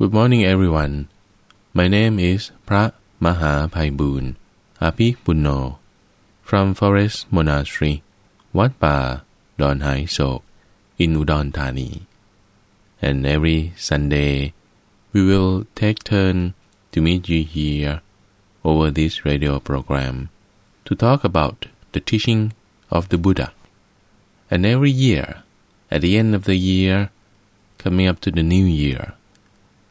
Good morning everyone My name is พระมหาภัยบูรณ์อาภิปุณโญ from Forest Monastery วัดป่าดอนหายโศก in Udon Thani and every Sunday we will take turn to meet you here over this radio program to talk about the teaching of the Buddha and every year at the end of the year coming up to the new year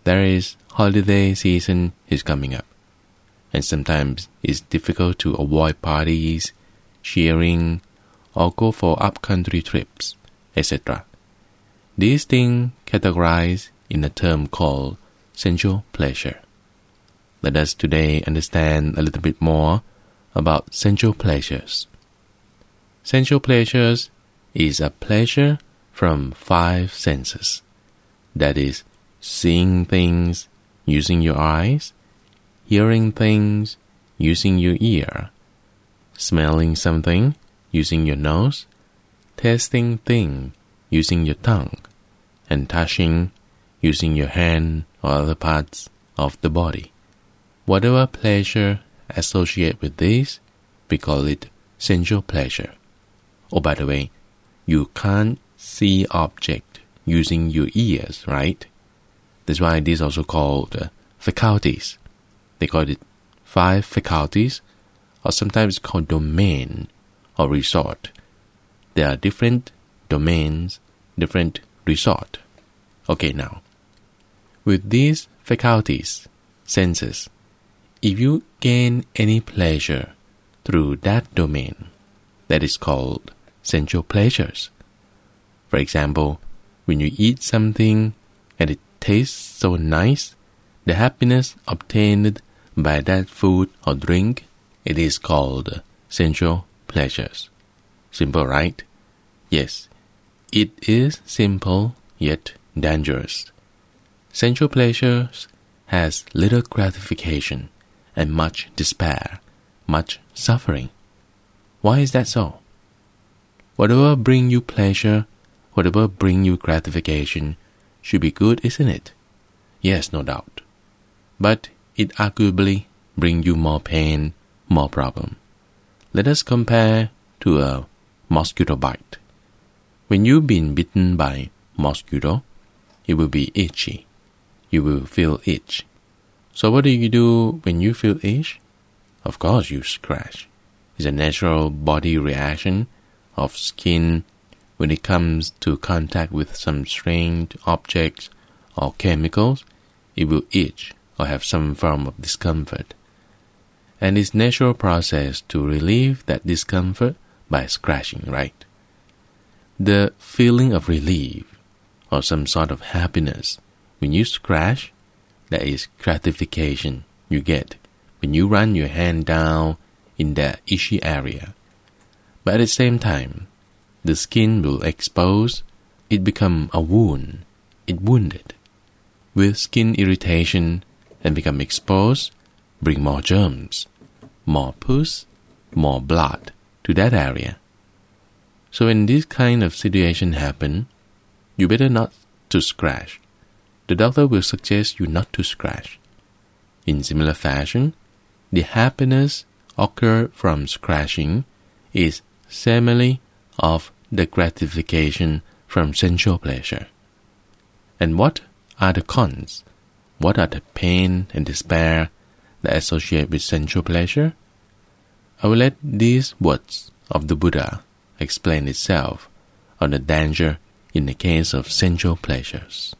there is holiday season is coming up and sometimes it's difficult to avoid parties cheering or go for up-country trips etc these things categorized in a term called sensual pleasure. Let us today understand a little bit more about sensual pleasures. Sensual pleasures is a pleasure from five senses. That is seeing things using your eyes hearing things using your ear smelling something using your nose tasting thing using your tongue and touching using your hand or other parts of the body. Whatever pleasure associate with this we call it sensual pleasure. Oh by the way you can't see object using your ears right that's why this also called uh, faculties. They call it five faculties or sometimes called domain or resort. There are different domains different resort. Okay now with these faculties senses if you gain any pleasure through that domain that is called sensual pleasures. For example when you eat something and it tastes so nice the happiness obtained by that food or drink it is called sensual pleasures. Simple right? Yes. It is simple yet dangerous. Sensual pleasures has little gratification and much despair much suffering. Why is that so? Whatever bring you pleasure whatever bring you gratification should be good isn't it? Yes no doubt. But it arguably bring you more pain more problem. Let us compare to a mosquito bite. When you've been bitten by mosquito it will be itchy. You will feel itch. So what do you do when you feel itch? Of course you scratch. It's a natural body reaction of skin when it comes to contact with some strange objects or chemicals it will itch or have some form of discomfort. And it's natural process to relieve that discomfort by scratching right? The feeling of relief or some sort of happiness when you scratch that is gratification you get when you run your hand down in that itchy area. But at the same time the skin will expose it become a wound it wounded. With skin irritation and become exposed bring more germs more pus more blood to that area. So when this kind of situation happen you better not to scratch. The doctor will suggest you not to scratch. In similar fashion the happiness occur from scratching is simile of the gratification from sensual pleasure. And what are the cons? What are the pain and despair that associate with sensual pleasure? I will let these words of the Buddha explain itself on the danger in the case of sensual pleasures.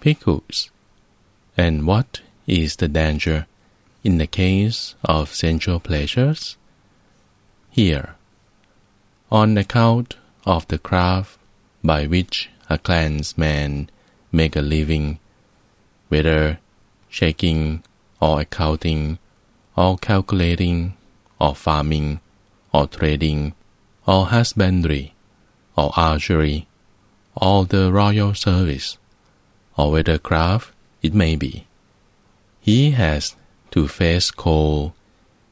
Bhikkhus and what is the danger in the case of sensual pleasures? Here on account of the craft by which a clansman make a living whether shaking or accounting or calculating or farming or trading or husbandry or archery or the royal service or whether craft it may be. He has to face cold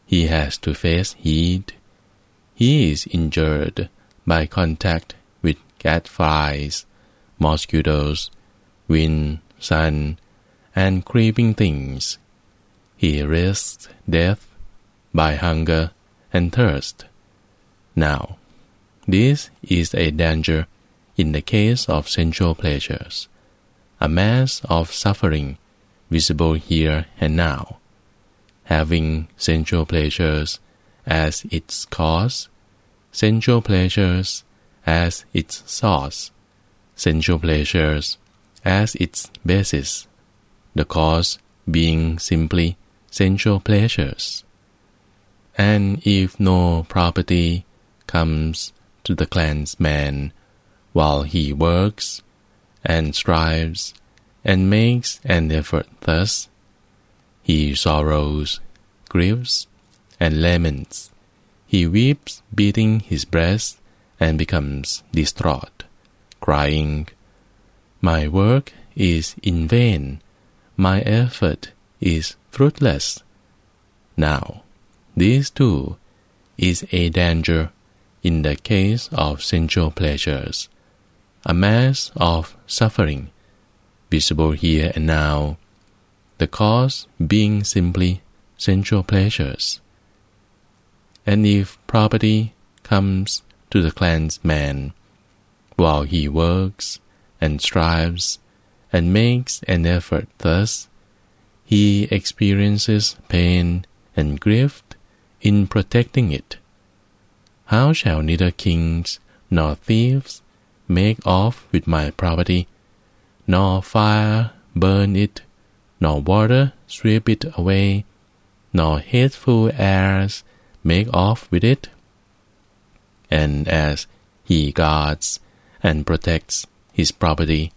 he has to face heat he is injured by contact with gadflies mosquitoes wind sun, and creeping things. He risks death by hunger and thirst. Now, this is a danger in the case of sensual pleasures, a mass of suffering visible here and now. Having sensual pleasures as its cause, sensual pleasures as its source, sensual pleasures as its basis, the cause being simply sensual pleasures. And if no property comes to the clansman while he works and strives and makes an effort thus, he sorrows, grieves, and laments. He weeps, beating his breast, and becomes distraught, crying, My work is in vain, my effort is fruitless. Now, this too is a danger in the case of sensual pleasures, a mass of suffering, visible here and now, the cause being simply sensual pleasures. And if property comes to the clansman while he works and strives and makes an effort thus, he experiences pain and grief in protecting it. How shall neither kings nor thieves make off with my property, nor fire burn it, nor water sweep it away, nor hateful heirs make off with it? And as he guards and protects his property,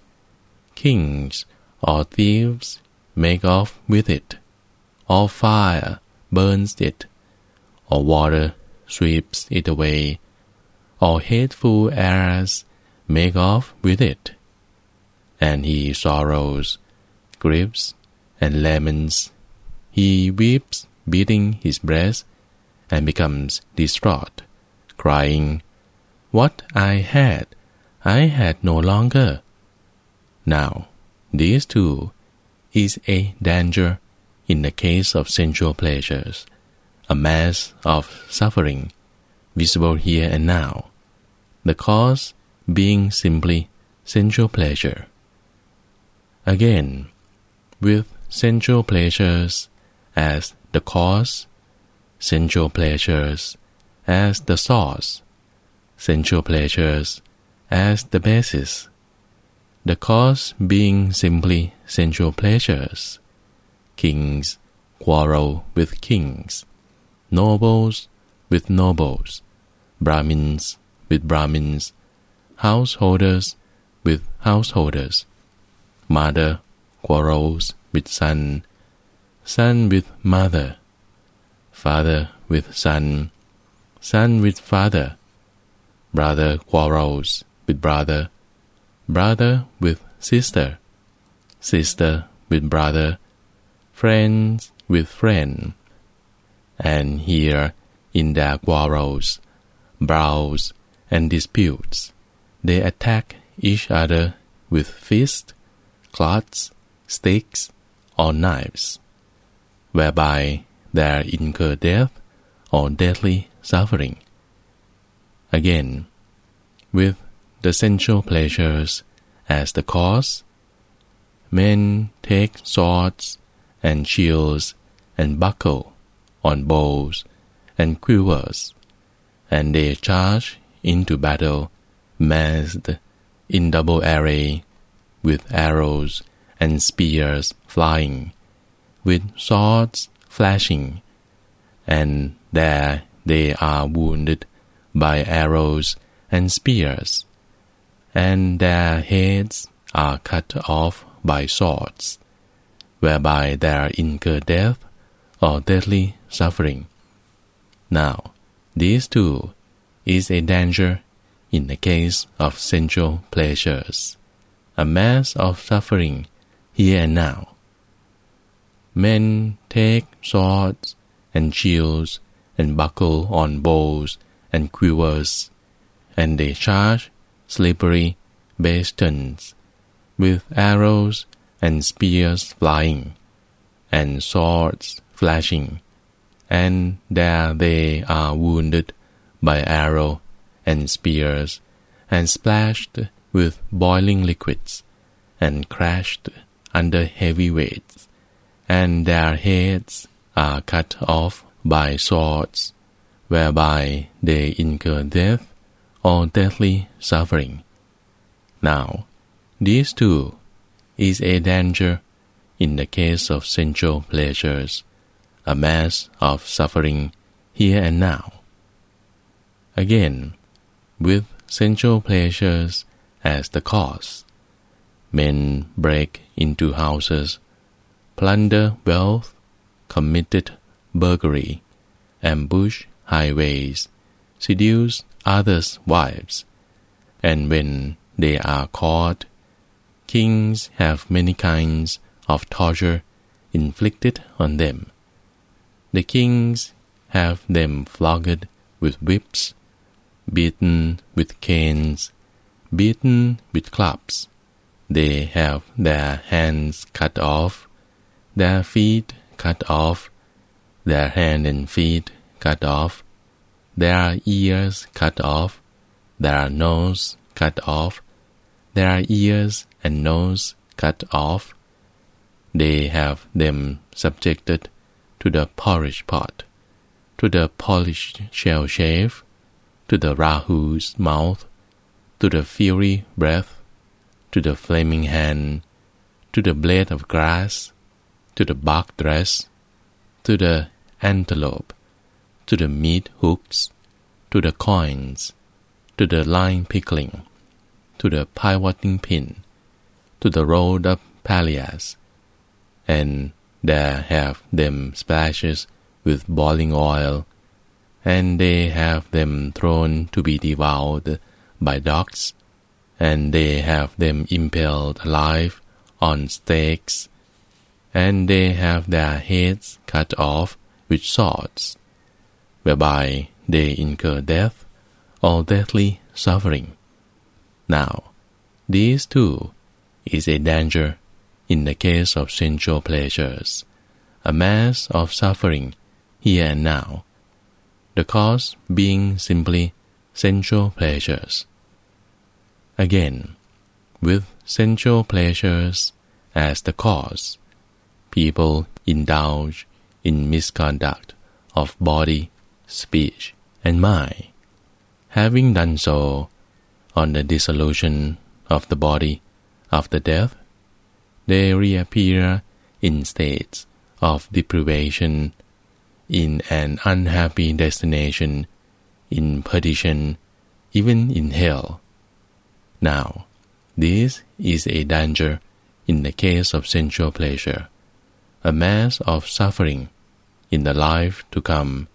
kings or thieves make off with it, or fire burns it, or water sweeps it away, or hateful heirs make off with it. And he sorrows, grieves, and laments. He weeps, beating his breast, and becomes distraught, crying, What I had, I had no longer. Now, this too is a danger in the case of sensual pleasures a mass of suffering visible here and now, the cause being simply sensual pleasure. Again, with sensual pleasures as the cause, sensual pleasures as the source, sensual pleasures as the basis, the cause being simply sensual pleasures. Kings quarrel with kings nobles with nobles, Brahmins with Brahmins, householders with householders. Mother quarrels with son, son with mother, father with son, son with father, brother quarrels with brother, brother with sister, sister with brother, friends with friend. And here in their quarrels, brawls, and disputes, they attack each other with fists, clods, sticks, or knives, whereby they incur death or deadly suffering. Again, with the sensual pleasures as the cause, men take swords and shields and buckle on bows and quivers, and they charge into battle massed in double array, with arrows and spears flying, with swords flashing, and there they are wounded by arrows and spears, and their heads are cut off by swords, whereby they are incur death or deadly suffering. Now, this too is a danger in the case of sensual pleasures, a mass of suffering here and now. Men take swords and shields and buckle on bows and quivers, and they charge slippery bastions with arrows and spears flying, and swords flashing, and there they are wounded by arrow and spears, and splashed with boiling liquids, and crashed under heavy weights, and their heads are cut off by swords, whereby they incur death or deathly suffering. Now, these too is a danger in the case of sensual pleasures, a mass of suffering here and now. Again, with sensual pleasures as the cause, men break into houses, plunder wealth, committed burglary, ambush highways, seduce others' wives, and when they are caught, kings have many kinds of torture inflicted on them. The kings have them flogged with whips, beaten with canes, beaten with clubs. They have their hands cut off, their feet cut off, their hand and feet cut off, their ears cut off, their nose cut off, their ears and nose cut off. They have them subjected to the porridge pot, to the polished shell shave, to the Rahu's mouth, to the fiery breath, to the flaming hand, to the blade of grass, to the bark dress, to the antelope, to the meat hooks, to the coins, to the line pickling, to the pivoting pin, to the rolled up pallias, and there have them splashes with boiling oil, and they have them thrown to be devoured by dogs, and they have them impaled alive on stakes, and they have their heads cut off with swords, whereby they incur death or deathly suffering. Now, these too is a danger in the case of sensual pleasures, a mass of suffering here and now, the cause being simply sensual pleasures. Again, with sensual pleasures as the cause, people indulge in misconduct of body, speech, and mind. Having done so, on the dissolution of the body after death, they reappear in states of deprivation, in an unhappy destination, in perdition, even in hell. Now, this is a danger in the case of sensual pleasure, a mass of suffering in the life to come,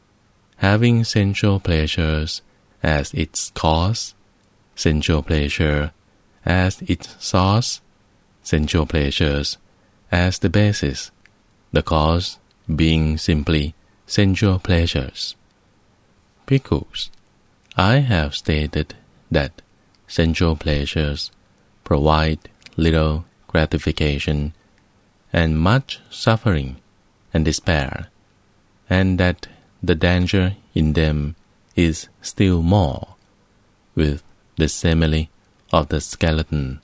having sensual pleasures as its cause, sensual pleasure as its source, sensual pleasures as the basis, the cause being simply sensual pleasures. Because I have stated that sensual pleasures provide little gratification and much suffering and despair, and that the danger in them is still more, with the simile of the skeleton,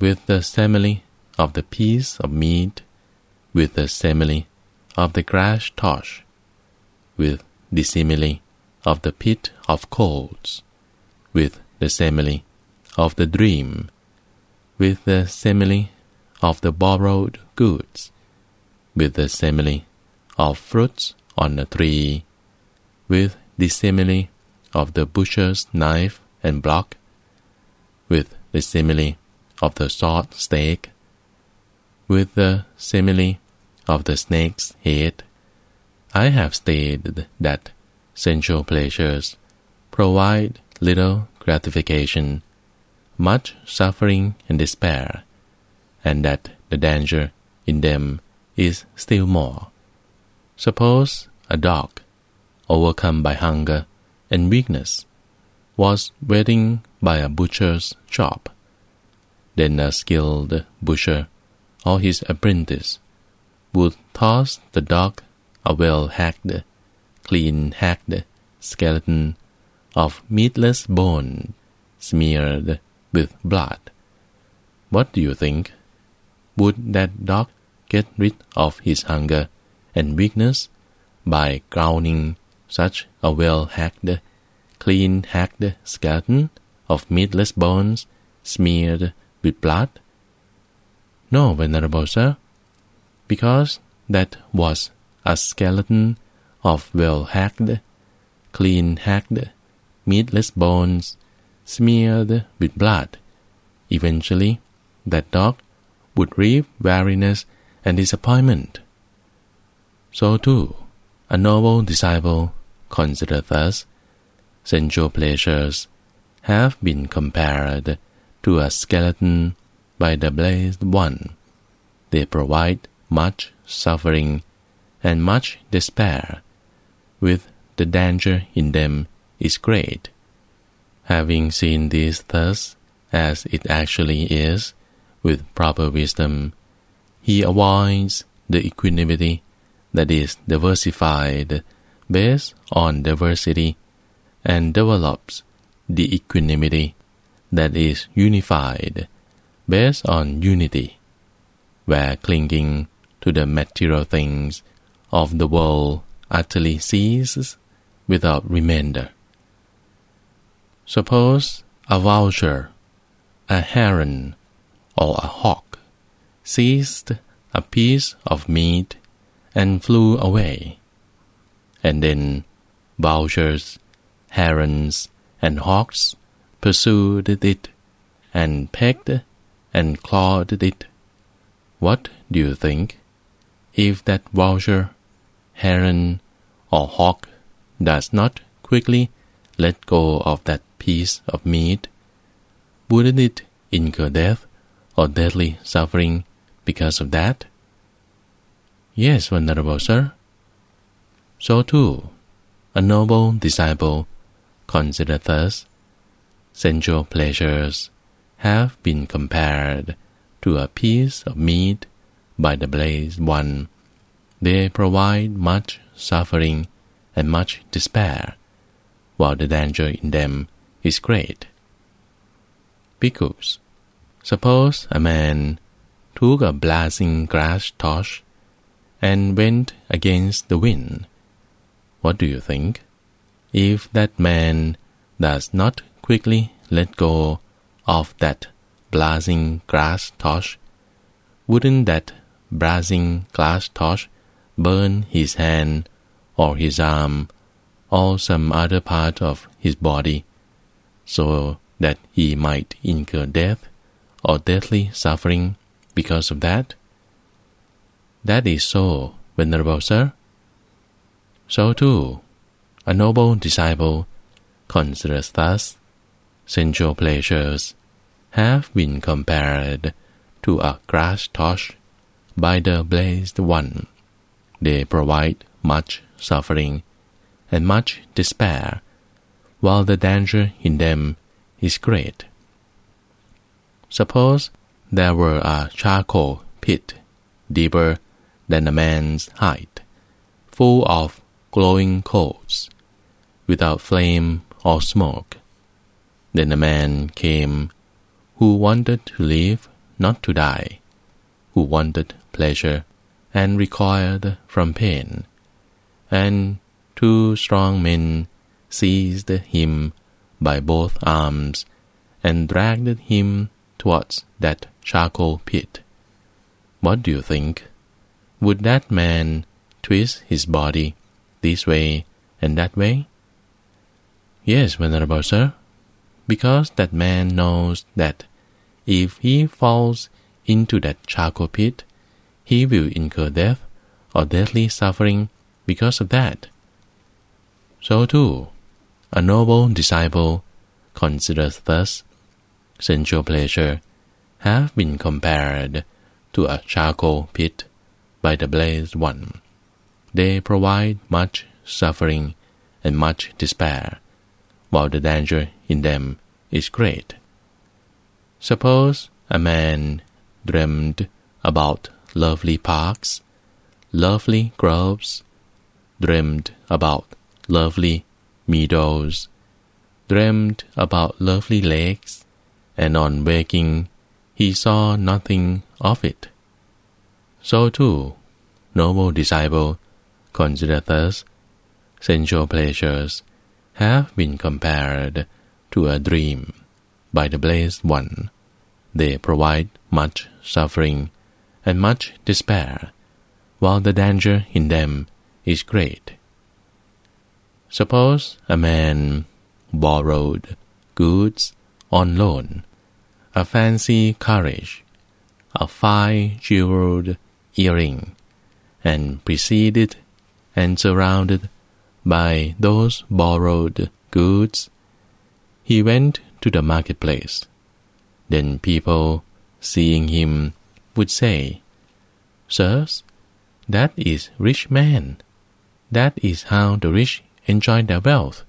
with the simile of the piece of meat, with the simile of the grass torch, with the simile of the pit of coals, with the simile of the dream, with the simile of the borrowed goods, with the simile of fruits on a tree, with the simile of the butcher's knife and block, with the simile of the salt steak, with the simile of the snake's head. I have stated that sensual pleasures provide little gratification, much suffering and despair, and that the danger in them is still more. Suppose a dog, overcome by hunger and weakness, was waiting by a butcher's shop. Then a skilled butcher or his apprentice would toss the dog a well-hacked, clean-hacked skeleton of meatless bone smeared with blood. What do you think? Would that dog get rid of his hunger and weakness by crowning such a well-hacked, clean-hacked skeleton of meatless bones smeared with blood? No, venerable sir, because that was a skeleton of well-hacked, clean-hacked, meatless bones smeared with blood. Eventually, that dog would reap weariness and disappointment. So too, a noble disciple considered thus, sensual pleasures have been compared to a skeleton by the blessed one. They provide much suffering and much despair, with the danger in them is great. Having seen this thus, as it actually is, with proper wisdom, he avoids the equanimity that is diversified based on diversity and develops the equanimity that is unified based on unity, where clinging to the material things of the world utterly ceases without remainder. Suppose a vulture, a heron, or a hawk seized a piece of meat and flew away, and then vultures, herons, and hawks pursued it and pecked and clawed it. What do you think? If that vulture, heron, or hawk does not quickly let go of that piece of meat, wouldn't it incur death or deadly suffering because of that? Yes, venerable sir. So too, a noble disciple considered thus, sensual pleasures have been compared to a piece of meat by the blessed one. They provide much suffering and much despair, while the danger in them is great. Bhikkhus, suppose a man took a blazing grass torch and went against the wind. What do you think? If that man does not quickly let go of that blazing glass torch, wouldn't that blazing glass torch burn his hand or his arm or some other part of his body, so that he might incur death or deadly suffering because of that? That is so, venerable sir. So too, a noble disciple considers thus sensual pleasures have been compared to a grass torch by the blessed one. They provide much suffering and much despair, while the danger in them is great. Suppose there were a charcoal pit deeper than a man's height, full of glowing coals, without flame or smoke. Then a man came who wanted to live, not to die, who wanted pleasure and recoiled from pain. And two strong men seized him by both arms and dragged him towards that charcoal pit. What do you think? Would that man twist his body this way and that way? Yes, venerable sir, because that man knows that if he falls into that charcoal pit, he will incur death or deadly suffering because of that. So too, a noble disciple considers thus sensual pleasure have been compared to a charcoal pit by the blessed one. They provide much suffering and much despair while the danger in them is great. Suppose a man dreamed about lovely parks, lovely groves, dreamed about lovely meadows, dreamed about lovely lakes, and on waking he saw nothing of it. So too, noble disciple, consider thus, sensual pleasures have been compared to a dream by the blessed one. They provide much suffering and much despair, while the danger in them is great. Suppose a man borrowed goods on loan, a fancy carriage, a fine jeweled earring, and preceded and surrounded by those borrowed goods, he went to the marketplace. Then people, seeing him, would say, Sirs, that is rich man. That is how the rich enjoy their wealth.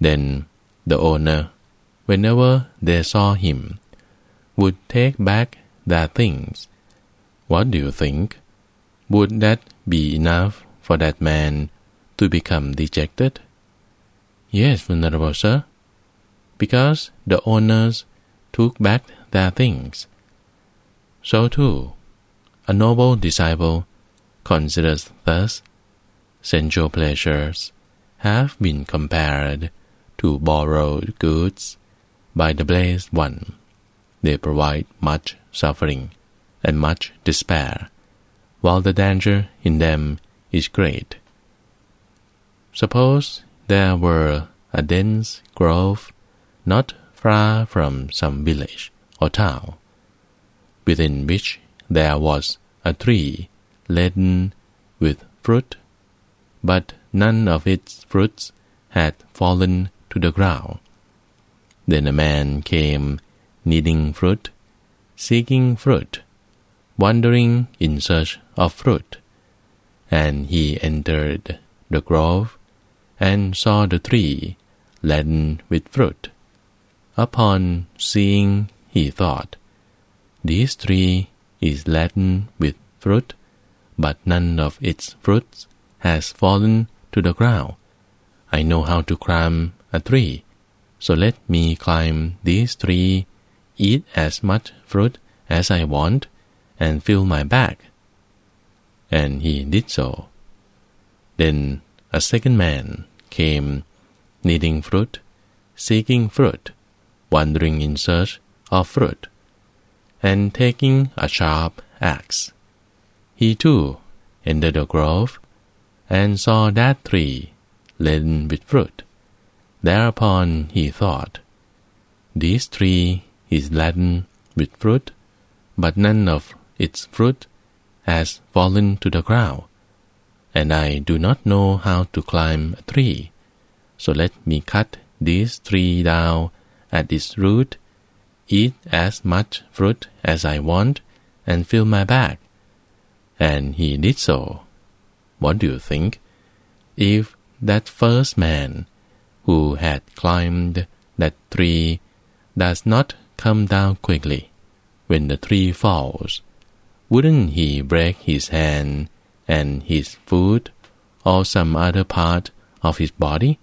Then the owner, whenever they saw him, would take back their things. What do you think? Would that be enough for that man to become dejected? Yes, venerable sir, because the owners took back their things. So too, a noble disciple considers thus sensual pleasures have been compared to borrowed goods by the blessed one. They provide much suffering and much despair, while the danger in them is great. Suppose there were a dense grove not far from some village or town, within which there was a tree laden with fruit, but none of its fruits had fallen to the ground. Then a man came needing fruit, seeking fruit, wandering in search of fruit, and he entered the grove and saw the tree laden with fruit. Upon seeing, he thought, This tree is laden with fruit, but none of its fruits has fallen to the ground. I know how to climb a tree, so let me climb this tree, eat as much fruit as I want, and fill my bag. And he did so. Then a second man came, needing fruit, seeking fruit, wandering in search of fruit, and taking a sharp axe. He too entered the grove and saw that tree laden with fruit. Thereupon he thought, This tree is laden with fruit, but none of its fruit has fallen to the ground, and I do not know how to climb a tree. So let me cut this tree down at its root, eat as much fruit as I want, and fill my bag. And he did so. What do you think? If that first man, who had climbed that tree, does not come down quickly when the tree falls, wouldn't he break his hand and his foot or some other part of his body,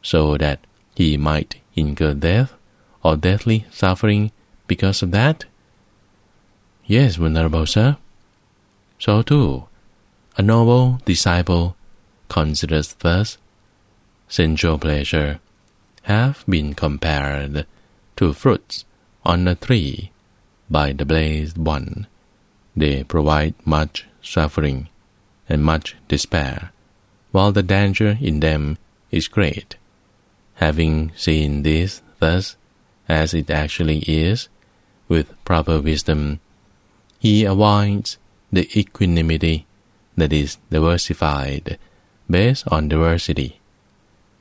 so that he might incur death or deathly suffering because of that? Yes, venerable sir. So too, a noble disciple considers thus, sensual pleasure have been compared to fruits on a tree by the blessed one. They provide much suffering and much despair, while the danger in them is great. Having seen this thus, as it actually is, with proper wisdom, he avoids the equanimity that is diversified based on diversity,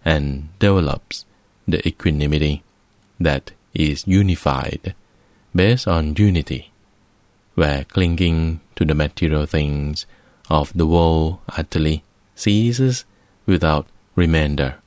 and develops the equanimity that is unified based on unity, where clinging to the material things of the world utterly ceases without remainder.